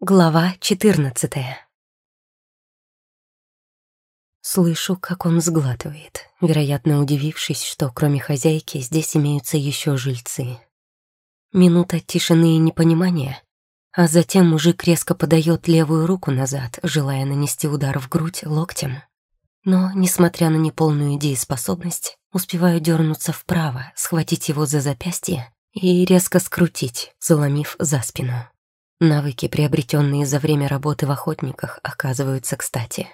Глава 14 Слышу, как он сглатывает, вероятно, удивившись, что кроме хозяйки здесь имеются еще жильцы. Минута тишины и непонимания, а затем мужик резко подает левую руку назад, желая нанести удар в грудь локтем. Но, несмотря на неполную дееспособность, успеваю дернуться вправо, схватить его за запястье и резко скрутить, заломив за спину. Навыки, приобретенные за время работы в охотниках, оказываются кстати.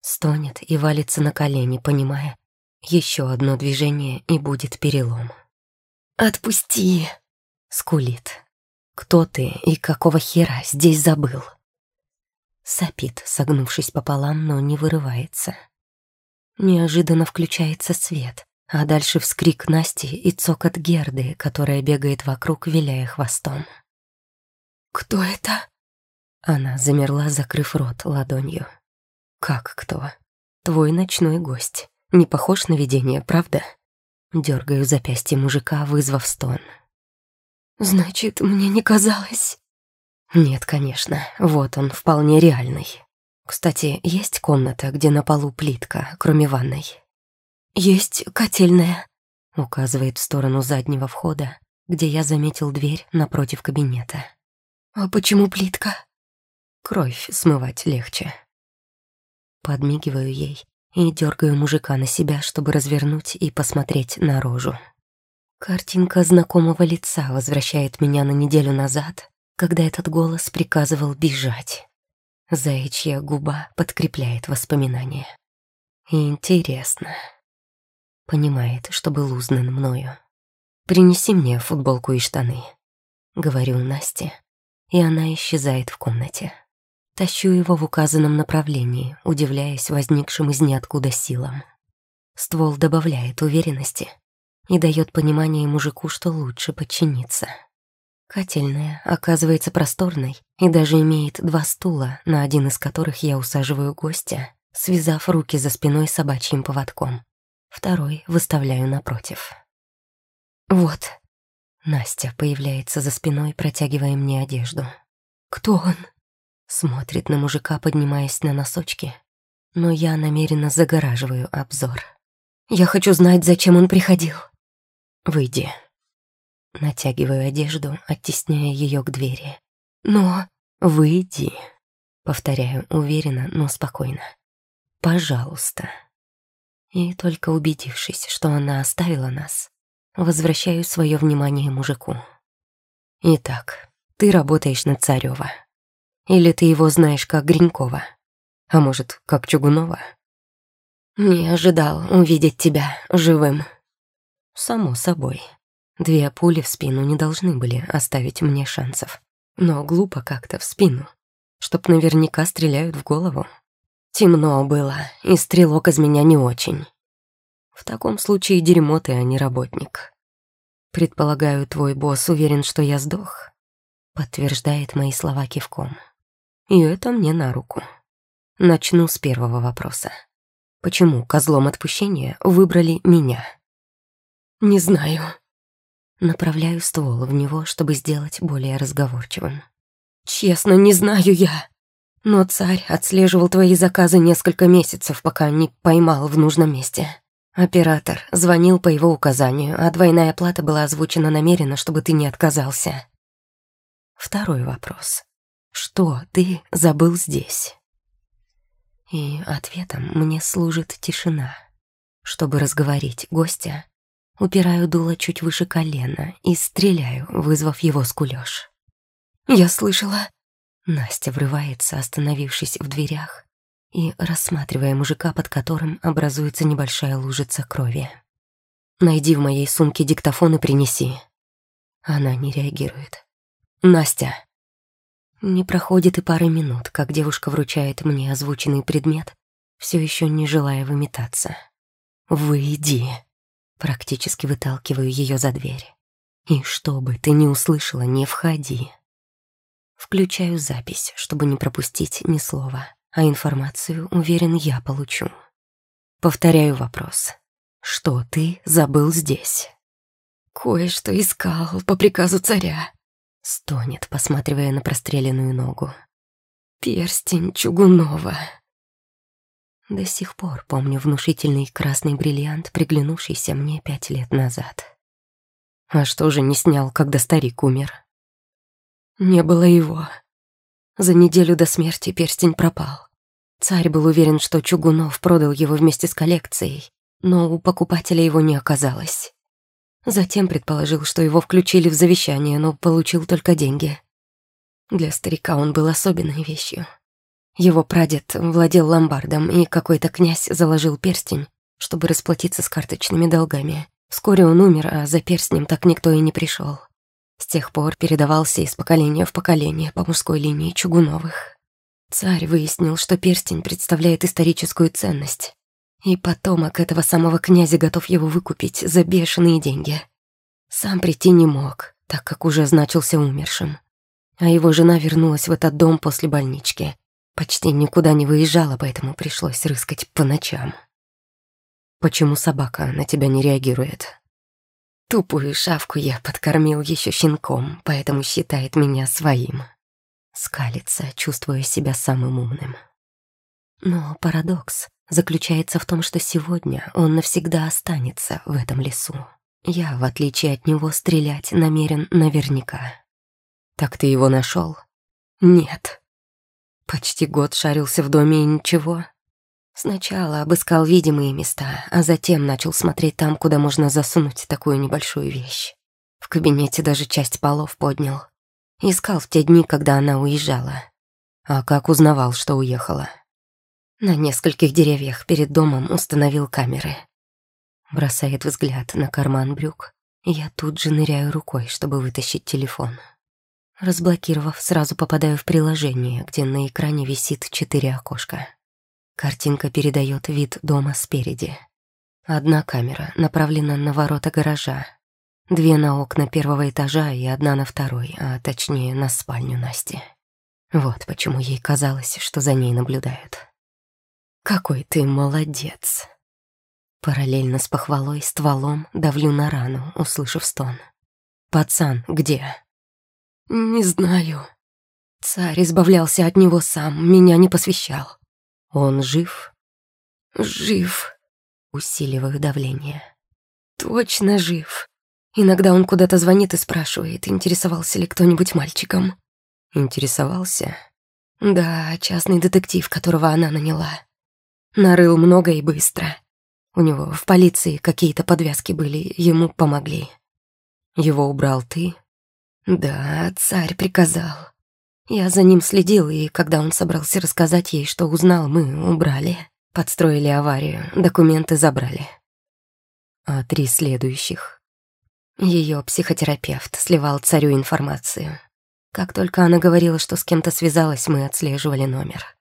Стонет и валится на колени, понимая, еще одно движение и будет перелом. «Отпусти!» — скулит. «Кто ты и какого хера здесь забыл?» Сопит, согнувшись пополам, но не вырывается. Неожиданно включается свет, а дальше вскрик Насти и цокот Герды, которая бегает вокруг, виляя хвостом. «Кто это?» Она замерла, закрыв рот ладонью. «Как кто? Твой ночной гость. Не похож на видение, правда?» Дергаю запястье мужика, вызвав стон. «Значит, мне не казалось...» «Нет, конечно. Вот он, вполне реальный. Кстати, есть комната, где на полу плитка, кроме ванной?» «Есть котельная», — указывает в сторону заднего входа, где я заметил дверь напротив кабинета. «А почему плитка?» «Кровь смывать легче». Подмигиваю ей и дергаю мужика на себя, чтобы развернуть и посмотреть на рожу. Картинка знакомого лица возвращает меня на неделю назад, когда этот голос приказывал бежать. Заячья губа подкрепляет воспоминания. Интересно. Понимает, что был узнан мною. «Принеси мне футболку и штаны», — говорю Насте, и она исчезает в комнате. Тащу его в указанном направлении, удивляясь возникшим из ниоткуда силам. Ствол добавляет уверенности и дает понимание мужику, что лучше подчиниться. Котельная оказывается просторной и даже имеет два стула, на один из которых я усаживаю гостя, связав руки за спиной собачьим поводком. Второй выставляю напротив. «Вот», Настя появляется за спиной, протягивая мне одежду. «Кто он?» Смотрит на мужика, поднимаясь на носочки. Но я намеренно загораживаю обзор. «Я хочу знать, зачем он приходил». «Выйди». Натягиваю одежду, оттесняя ее к двери. «Но...» «Выйди», — повторяю уверенно, но спокойно. «Пожалуйста». И только убедившись, что она оставила нас, Возвращаю свое внимание мужику. Итак, ты работаешь на Царева. Или ты его знаешь как Гринькова? А может, как Чугунова? Не ожидал увидеть тебя живым. Само собой. Две пули в спину не должны были оставить мне шансов. Но глупо как-то в спину, чтоб наверняка стреляют в голову. Темно было, и стрелок из меня не очень. В таком случае дерьмо ты, а не работник. Предполагаю, твой босс уверен, что я сдох. Подтверждает мои слова кивком. И это мне на руку. Начну с первого вопроса. Почему козлом отпущения выбрали меня? Не знаю. Направляю ствол в него, чтобы сделать более разговорчивым. Честно, не знаю я. Но царь отслеживал твои заказы несколько месяцев, пока не поймал в нужном месте. Оператор звонил по его указанию, а двойная плата была озвучена намеренно, чтобы ты не отказался. Второй вопрос. Что ты забыл здесь? И ответом мне служит тишина. Чтобы разговорить гостя, упираю дуло чуть выше колена и стреляю, вызвав его скулёж. «Я слышала...» Настя врывается, остановившись в дверях, и рассматривая мужика, под которым образуется небольшая лужица крови. «Найди в моей сумке диктофон и принеси». Она не реагирует. «Настя». Не проходит и пары минут, как девушка вручает мне озвученный предмет, все еще не желая выметаться. «Выйди». Практически выталкиваю ее за дверь. «И чтобы ты не услышала, не входи». Включаю запись, чтобы не пропустить ни слова а информацию, уверен, я получу. Повторяю вопрос. Что ты забыл здесь? Кое-что искал по приказу царя. Стонет, посматривая на простреленную ногу. Перстень Чугунова. До сих пор помню внушительный красный бриллиант, приглянувшийся мне пять лет назад. А что же не снял, когда старик умер? Не было его. За неделю до смерти перстень пропал. Царь был уверен, что Чугунов продал его вместе с коллекцией, но у покупателя его не оказалось. Затем предположил, что его включили в завещание, но получил только деньги. Для старика он был особенной вещью. Его прадед владел ломбардом, и какой-то князь заложил перстень, чтобы расплатиться с карточными долгами. Вскоре он умер, а за перстнем так никто и не пришел. С тех пор передавался из поколения в поколение по мужской линии Чугуновых. Царь выяснил, что перстень представляет историческую ценность, и потомок этого самого князя готов его выкупить за бешеные деньги. Сам прийти не мог, так как уже значился умершим а его жена вернулась в этот дом после больнички. Почти никуда не выезжала, поэтому пришлось рыскать по ночам. Почему собака на тебя не реагирует? Тупую шавку я подкормил еще щенком, поэтому считает меня своим. Скалится, чувствуя себя самым умным. Но парадокс заключается в том, что сегодня он навсегда останется в этом лесу. Я, в отличие от него, стрелять намерен наверняка. «Так ты его нашел? «Нет». Почти год шарился в доме и ничего. Сначала обыскал видимые места, а затем начал смотреть там, куда можно засунуть такую небольшую вещь. В кабинете даже часть полов поднял. Искал в те дни, когда она уезжала. А как узнавал, что уехала? На нескольких деревьях перед домом установил камеры. Бросает взгляд на карман брюк. Я тут же ныряю рукой, чтобы вытащить телефон. Разблокировав, сразу попадаю в приложение, где на экране висит четыре окошка. Картинка передает вид дома спереди. Одна камера направлена на ворота гаража, две на окна первого этажа и одна на второй, а точнее на спальню Насти. Вот почему ей казалось, что за ней наблюдают. «Какой ты молодец!» Параллельно с похвалой стволом давлю на рану, услышав стон. «Пацан, где?» «Не знаю. Царь избавлялся от него сам, меня не посвящал. Он жив?» «Жив», — усиливаю давление. «Точно жив. Иногда он куда-то звонит и спрашивает, интересовался ли кто-нибудь мальчиком». «Интересовался?» «Да, частный детектив, которого она наняла. Нарыл много и быстро. У него в полиции какие-то подвязки были, ему помогли». «Его убрал ты?» Да, царь приказал. Я за ним следил, и когда он собрался рассказать ей, что узнал, мы убрали. Подстроили аварию, документы забрали. А три следующих? Ее психотерапевт сливал царю информацию. Как только она говорила, что с кем-то связалась, мы отслеживали номер.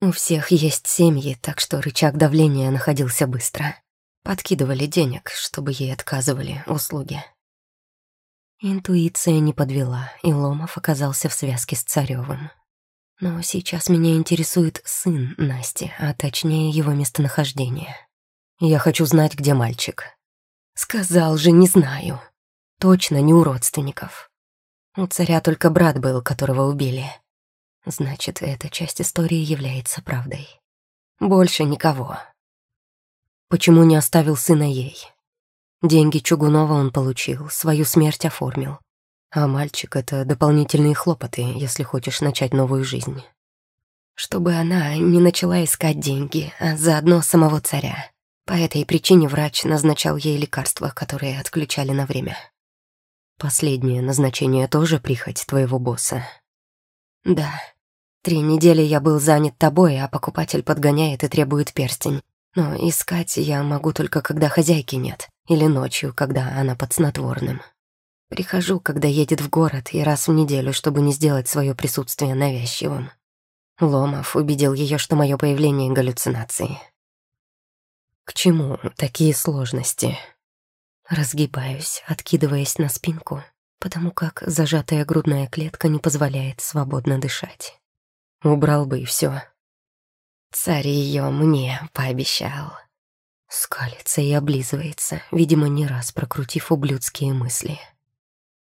У всех есть семьи, так что рычаг давления находился быстро. Подкидывали денег, чтобы ей отказывали услуги. Интуиция не подвела, и Ломов оказался в связке с Царевым. Но сейчас меня интересует сын Насти, а точнее его местонахождение. Я хочу знать, где мальчик. Сказал же, не знаю. Точно не у родственников. У царя только брат был, которого убили. Значит, эта часть истории является правдой. Больше никого. Почему не оставил сына ей? Деньги Чугунова он получил, свою смерть оформил. А мальчик — это дополнительные хлопоты, если хочешь начать новую жизнь. Чтобы она не начала искать деньги, а заодно самого царя. По этой причине врач назначал ей лекарства, которые отключали на время. Последнее назначение тоже прихоть твоего босса. Да. Три недели я был занят тобой, а покупатель подгоняет и требует перстень. Но искать я могу только, когда хозяйки нет или ночью, когда она под снотворным. Прихожу, когда едет в город, и раз в неделю, чтобы не сделать свое присутствие навязчивым. Ломов убедил ее, что мое появление — галлюцинации. К чему такие сложности? Разгибаюсь, откидываясь на спинку, потому как зажатая грудная клетка не позволяет свободно дышать. Убрал бы и все. Царь ее мне пообещал. Скалится и облизывается, видимо, не раз прокрутив ублюдские мысли.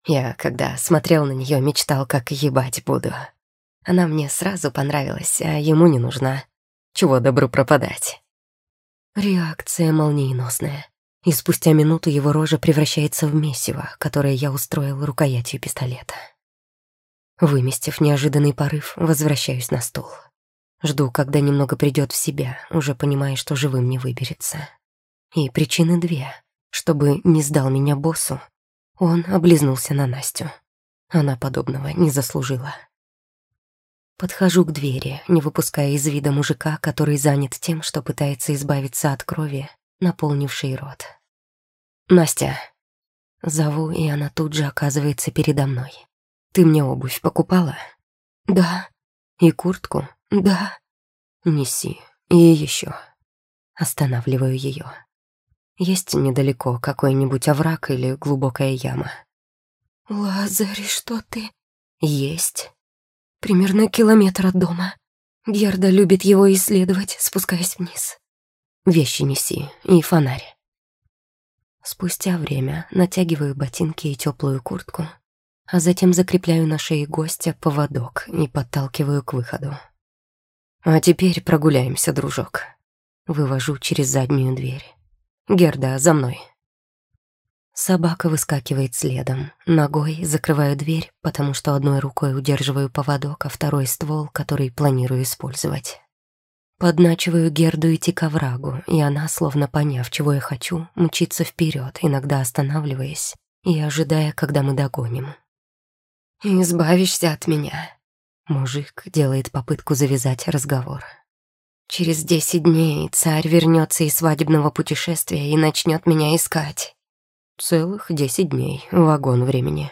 Я, когда смотрел на нее, мечтал, как ебать буду. Она мне сразу понравилась, а ему не нужна. Чего добру пропадать? Реакция молниеносная. И спустя минуту его рожа превращается в месиво, которое я устроил рукоятью пистолета. Выместив неожиданный порыв, возвращаюсь на стул. Жду, когда немного придет в себя, уже понимая, что живым не выберется. И причины две. Чтобы не сдал меня боссу, он облизнулся на Настю. Она подобного не заслужила. Подхожу к двери, не выпуская из вида мужика, который занят тем, что пытается избавиться от крови, наполнившей рот. «Настя!» Зову, и она тут же оказывается передо мной. «Ты мне обувь покупала?» «Да». «И куртку?» «Да». «Неси. И еще». Останавливаю ее. Есть недалеко какой-нибудь овраг или глубокая яма? «Лазарь, что ты?» «Есть». «Примерно километр от дома. Герда любит его исследовать, спускаясь вниз». «Вещи неси и фонарь». Спустя время натягиваю ботинки и теплую куртку, а затем закрепляю на шее гостя поводок и подталкиваю к выходу. «А теперь прогуляемся, дружок». Вывожу через заднюю дверь. Герда, за мной. Собака выскакивает следом. Ногой закрываю дверь, потому что одной рукой удерживаю поводок, а второй ствол, который планирую использовать. Подначиваю Герду идти к оврагу, и она, словно поняв, чего я хочу, мчится вперед, иногда останавливаясь и ожидая, когда мы догоним. «Избавишься от меня», — мужик делает попытку завязать разговор. Через десять дней царь вернется из свадебного путешествия и начнет меня искать. Целых десять дней, вагон времени.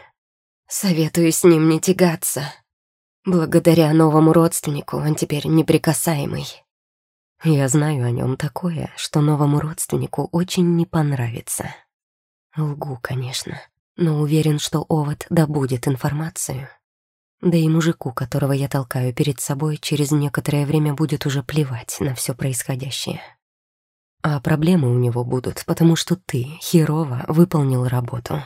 Советую с ним не тягаться. Благодаря новому родственнику он теперь неприкасаемый. Я знаю о нем такое, что новому родственнику очень не понравится. Лгу, конечно, но уверен, что Овод добудет информацию да и мужику, которого я толкаю перед собой, через некоторое время будет уже плевать на все происходящее. А проблемы у него будут, потому что ты, херово, выполнил работу.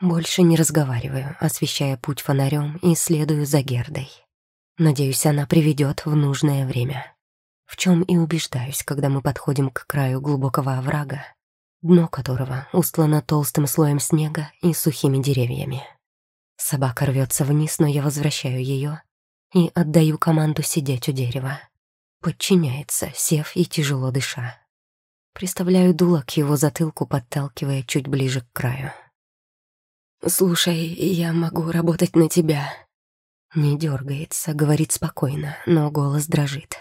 Больше не разговариваю, освещая путь фонарем и следую за Гердой. Надеюсь, она приведет в нужное время. В чем и убеждаюсь, когда мы подходим к краю глубокого оврага, дно которого устлано толстым слоем снега и сухими деревьями. Собака рвется вниз, но я возвращаю ее и отдаю команду сидеть у дерева. Подчиняется, сев и тяжело дыша. Приставляю дуло к его затылку, подталкивая чуть ближе к краю. «Слушай, я могу работать на тебя». Не дергается, говорит спокойно, но голос дрожит.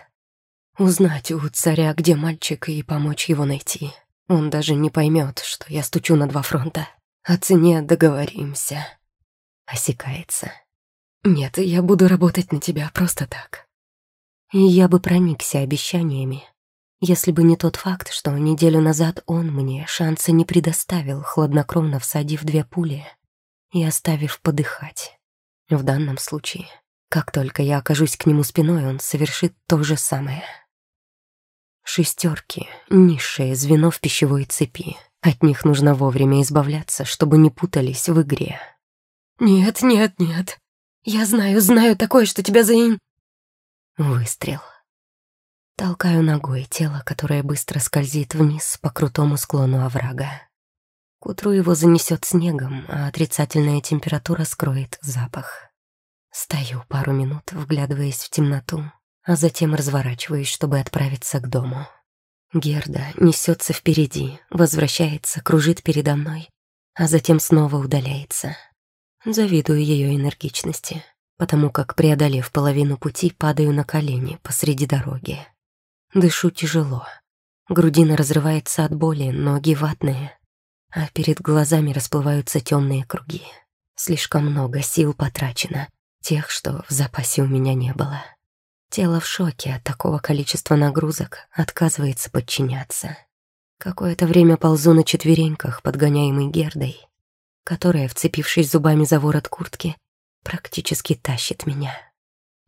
«Узнать у царя, где мальчик, и помочь его найти. Он даже не поймет, что я стучу на два фронта. О цене договоримся». Осекается. «Нет, я буду работать на тебя просто так». Я бы проникся обещаниями, если бы не тот факт, что неделю назад он мне шанса не предоставил, хладнокровно всадив две пули и оставив подыхать. В данном случае, как только я окажусь к нему спиной, он совершит то же самое. Шестерки — низшее звено в пищевой цепи. От них нужно вовремя избавляться, чтобы не путались в игре. «Нет, нет, нет. Я знаю, знаю такое, что тебя заин...» Выстрел. Толкаю ногой тело, которое быстро скользит вниз по крутому склону оврага. К утру его занесет снегом, а отрицательная температура скроет запах. Стою пару минут, вглядываясь в темноту, а затем разворачиваюсь, чтобы отправиться к дому. Герда несется впереди, возвращается, кружит передо мной, а затем снова удаляется. Завидую ее энергичности, потому как, преодолев половину пути, падаю на колени посреди дороги. Дышу тяжело. Грудина разрывается от боли, ноги ватные, а перед глазами расплываются темные круги. Слишком много сил потрачено, тех, что в запасе у меня не было. Тело в шоке от такого количества нагрузок отказывается подчиняться. Какое-то время ползу на четвереньках, подгоняемый Гердой, которая, вцепившись зубами за ворот куртки, практически тащит меня.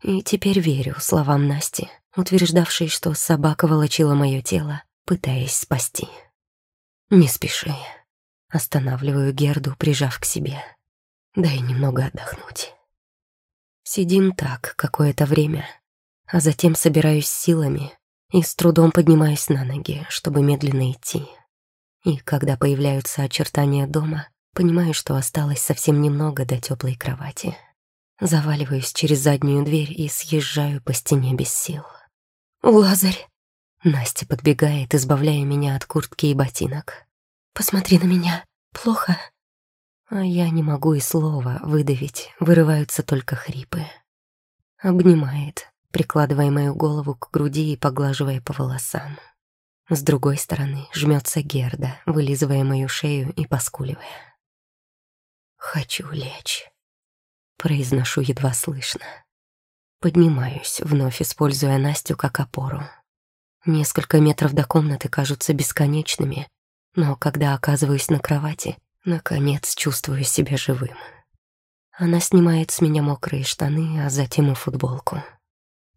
И теперь верю словам Насти, утверждавшей, что собака волочила мое тело, пытаясь спасти. «Не спеши». Останавливаю Герду, прижав к себе. дай немного отдохнуть. Сидим так какое-то время, а затем собираюсь силами и с трудом поднимаюсь на ноги, чтобы медленно идти. И когда появляются очертания дома, понимаю, что осталось совсем немного до теплой кровати. Заваливаюсь через заднюю дверь и съезжаю по стене без сил. «Лазарь!» Настя подбегает, избавляя меня от куртки и ботинок. «Посмотри на меня. Плохо?» А я не могу и слова выдавить, вырываются только хрипы. Обнимает, прикладывая мою голову к груди и поглаживая по волосам. С другой стороны жмется Герда, вылизывая мою шею и поскуливая. «Хочу лечь», — произношу едва слышно. Поднимаюсь, вновь используя Настю как опору. Несколько метров до комнаты кажутся бесконечными, но когда оказываюсь на кровати, наконец чувствую себя живым. Она снимает с меня мокрые штаны, а затем и футболку.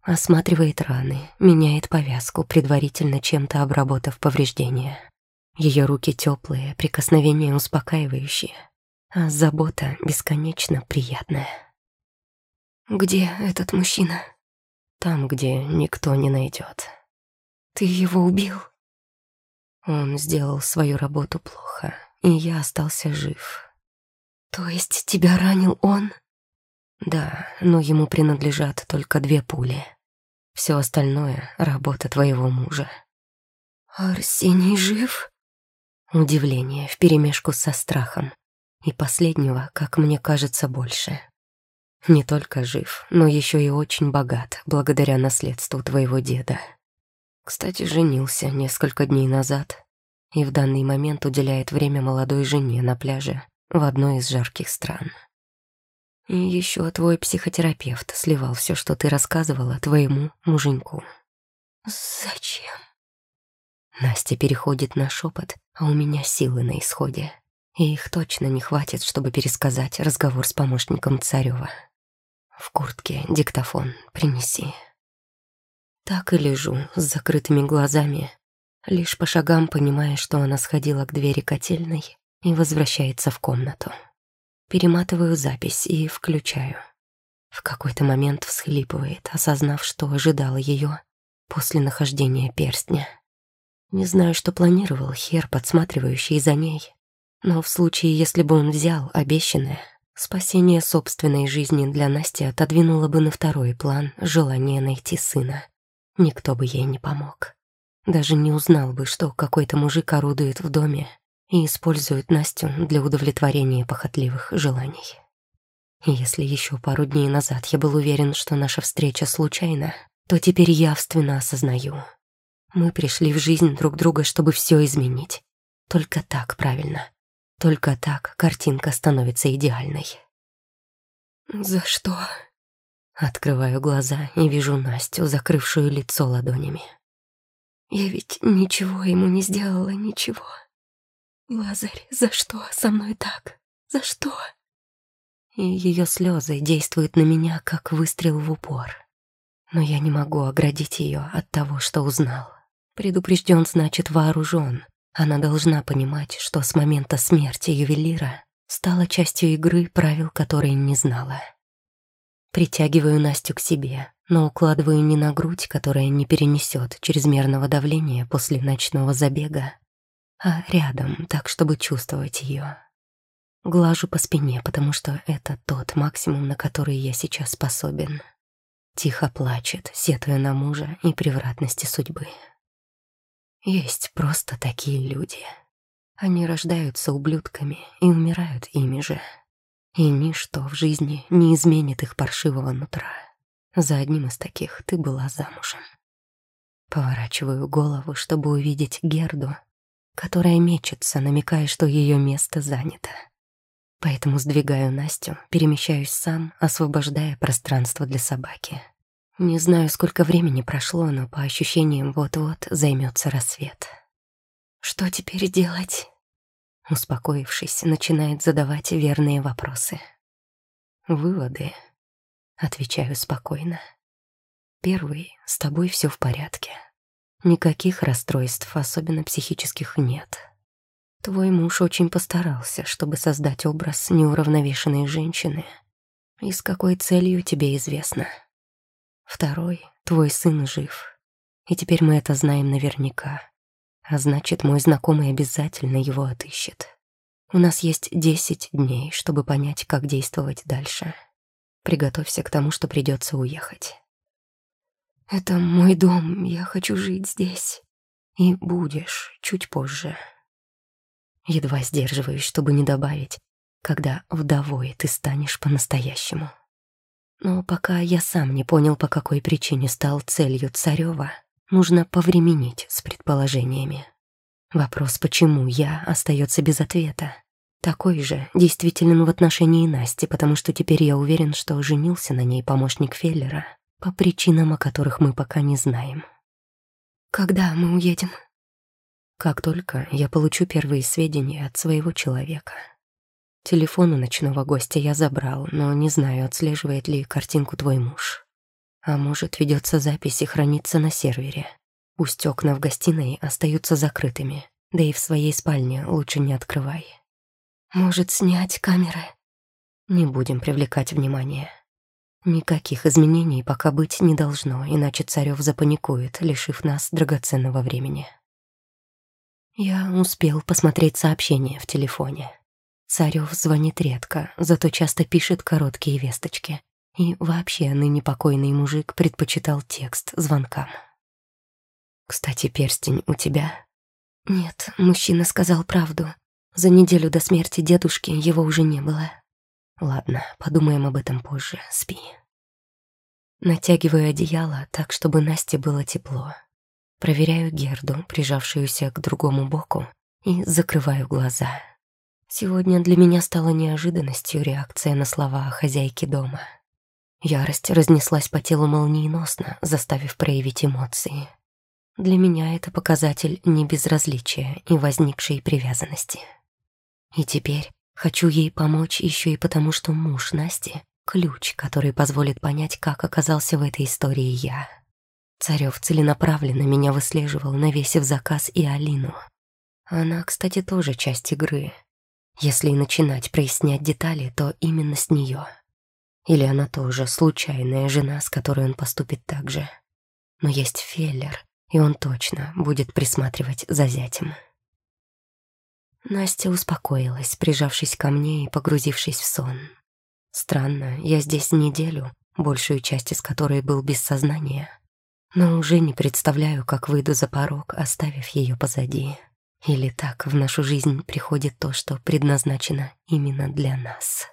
Осматривает раны, меняет повязку, предварительно чем-то обработав повреждения. Ее руки теплые, прикосновения успокаивающие, а забота бесконечно приятная. «Где этот мужчина?» «Там, где никто не найдет. «Ты его убил?» Он сделал свою работу плохо, и я остался жив. «То есть тебя ранил он?» «Да, но ему принадлежат только две пули. Все остальное — работа твоего мужа». «Арсений жив?» Удивление вперемешку со страхом. И последнего, как мне кажется, больше. Не только жив, но еще и очень богат, благодаря наследству твоего деда. Кстати, женился несколько дней назад и в данный момент уделяет время молодой жене на пляже в одной из жарких стран. И еще твой психотерапевт сливал все, что ты рассказывала твоему муженьку. Зачем? Настя переходит на шепот, а у меня силы на исходе. И их точно не хватит, чтобы пересказать разговор с помощником Царева. В куртке диктофон принеси. Так и лежу с закрытыми глазами, лишь по шагам понимая, что она сходила к двери котельной и возвращается в комнату. Перематываю запись и включаю. В какой-то момент всхлипывает, осознав, что ожидала ее после нахождения перстня. Не знаю, что планировал хер, подсматривающий за ней, но в случае, если бы он взял обещанное, спасение собственной жизни для Насти отодвинуло бы на второй план желание найти сына. Никто бы ей не помог. Даже не узнал бы, что какой-то мужик орудует в доме и использует Настю для удовлетворения похотливых желаний. если еще пару дней назад я был уверен, что наша встреча случайна, то теперь явственно осознаю. Мы пришли в жизнь друг друга, чтобы все изменить. Только так правильно. Только так картинка становится идеальной. «За что?» Открываю глаза и вижу Настю, закрывшую лицо ладонями. «Я ведь ничего ему не сделала, ничего. Лазарь, за что со мной так? За что?» И ее слезы действуют на меня, как выстрел в упор. Но я не могу оградить ее от того, что узнал. Предупрежден, значит, вооружен. Она должна понимать, что с момента смерти ювелира стала частью игры, правил которой не знала. Притягиваю Настю к себе, но укладываю не на грудь, которая не перенесет чрезмерного давления после ночного забега, а рядом, так, чтобы чувствовать ее. Глажу по спине, потому что это тот максимум, на который я сейчас способен. Тихо плачет, сетуя на мужа и превратности судьбы. Есть просто такие люди. Они рождаются ублюдками и умирают ими же. И ничто в жизни не изменит их паршивого нутра. За одним из таких ты была замужем. Поворачиваю голову, чтобы увидеть Герду, которая мечется, намекая, что ее место занято. Поэтому сдвигаю Настю, перемещаюсь сам, освобождая пространство для собаки. Не знаю, сколько времени прошло, но по ощущениям вот-вот займется рассвет. Что теперь делать? Успокоившись, начинает задавать верные вопросы. Выводы. Отвечаю спокойно. Первый, с тобой все в порядке. Никаких расстройств, особенно психических, нет. Твой муж очень постарался, чтобы создать образ неуравновешенной женщины. И с какой целью тебе известно. Второй, твой сын жив. И теперь мы это знаем наверняка. А значит, мой знакомый обязательно его отыщет. У нас есть десять дней, чтобы понять, как действовать дальше. Приготовься к тому, что придется уехать. Это мой дом, я хочу жить здесь. И будешь чуть позже. Едва сдерживаюсь, чтобы не добавить, когда вдовой ты станешь по-настоящему. Но пока я сам не понял, по какой причине стал целью Царева, нужно повременить с предположениями. Вопрос «почему я» остается без ответа. Такой же действителен в отношении Насти, потому что теперь я уверен, что женился на ней помощник Феллера по причинам, о которых мы пока не знаем. «Когда мы уедем?» «Как только я получу первые сведения от своего человека». Телефон у ночного гостя я забрал, но не знаю, отслеживает ли картинку твой муж. А может, ведется запись и хранится на сервере. Пусть окна в гостиной остаются закрытыми, да и в своей спальне лучше не открывай. Может, снять камеры? Не будем привлекать внимание. Никаких изменений пока быть не должно, иначе Царев запаникует, лишив нас драгоценного времени. Я успел посмотреть сообщение в телефоне. Царев звонит редко, зато часто пишет короткие весточки. И вообще ныне покойный мужик предпочитал текст звонкам. «Кстати, перстень у тебя?» «Нет, мужчина сказал правду. За неделю до смерти дедушки его уже не было». «Ладно, подумаем об этом позже. Спи». Натягиваю одеяло так, чтобы Насте было тепло. Проверяю Герду, прижавшуюся к другому боку, и закрываю глаза. Сегодня для меня стала неожиданностью реакция на слова хозяйки дома. Ярость разнеслась по телу молниеносно, заставив проявить эмоции. Для меня это показатель небезразличия и возникшей привязанности. И теперь хочу ей помочь еще и потому, что муж Насти — ключ, который позволит понять, как оказался в этой истории я. Царев целенаправленно меня выслеживал, навесив заказ и Алину. Она, кстати, тоже часть игры, если и начинать прояснять детали, то именно с нее. Или она тоже случайная жена, с которой он поступит так же. Но есть Феллер, и он точно будет присматривать за зятем. Настя успокоилась, прижавшись ко мне и погрузившись в сон. Странно, я здесь неделю, большую часть из которой был без сознания, но уже не представляю, как выйду за порог, оставив ее позади. Или так в нашу жизнь приходит то, что предназначено именно для нас.